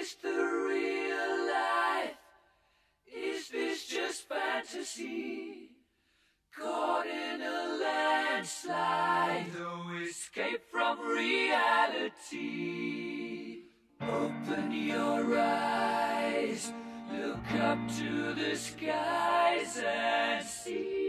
this the real life? Is this just fantasy? Caught in a landslide, no escape from reality. Open your eyes, look up to the skies and see.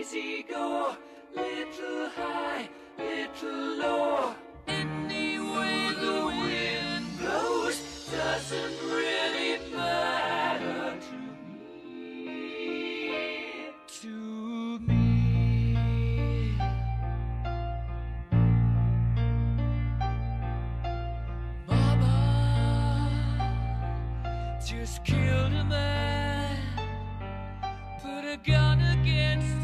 Easy go. Little high, little low. Any way the wind blows doesn't really matter to me. To me. Mama just killed a man, put a gun against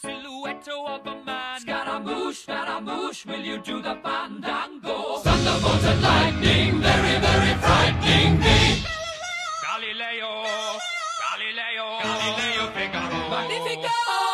silhouette of a man. Scaramouche, Scaramouche, will you do the fandango? Thunderbolts and lightning, very, very frightening me. Galileo, Galileo, Galileo Figaro. Magnifico!